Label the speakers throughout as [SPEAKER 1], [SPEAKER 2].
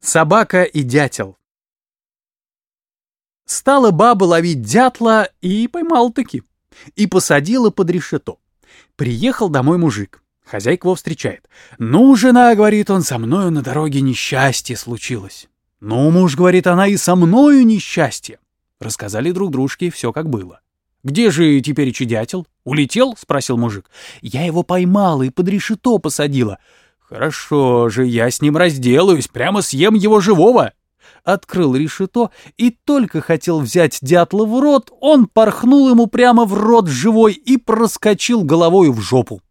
[SPEAKER 1] Собака и дятел. Стала баба ловить дятла и поймал-таки. И посадила под решето. Приехал домой мужик. Хозяйка его встречает. «Ну, жена, — говорит он, — со мною на дороге несчастье случилось». «Ну, муж, — говорит она, — и со мною несчастье». Рассказали друг дружке все, как было. «Где же теперь дятел? Улетел?» — спросил мужик. «Я его поймала и под решето посадила». «Хорошо же, я с ним разделаюсь, прямо съем его живого!» Открыл решето и только хотел взять дятла в рот, он порхнул ему прямо в рот живой и проскочил головою в жопу.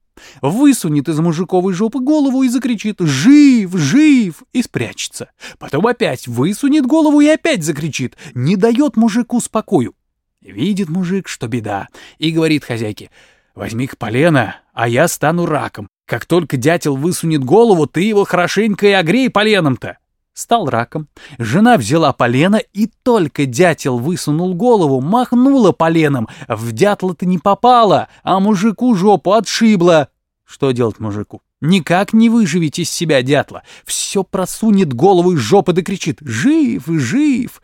[SPEAKER 1] Высунет из мужиковой жопы голову и закричит «Жив! Жив!» и спрячется. Потом опять высунет голову и опять закричит, не дает мужику спокою. Видит мужик, что беда, и говорит хозяйке «Возьми-ка полено, а я стану раком. Как только дятел высунет голову, ты его хорошенько и огрей поленом-то. Стал раком. Жена взяла полено, и только дятел высунул голову, махнула поленом. В дятла-то не попала, а мужику жопу отшибла. Что делать мужику? Никак не выживить из себя дятла. Все просунет голову из жопы да кричит «Жив, жив!»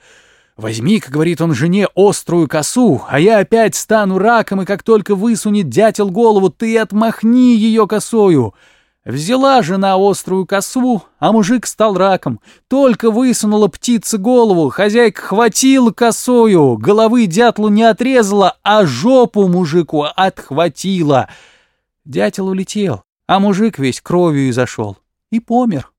[SPEAKER 1] «Возьми-ка, — говорит он жене, — острую косу, а я опять стану раком, и как только высунет дятел голову, ты отмахни ее косою». Взяла жена острую косу, а мужик стал раком. Только высунула птица голову, хозяйка хватила косою, головы дятлу не отрезала, а жопу мужику отхватила. Дятел улетел, а мужик весь кровью и зашел и помер.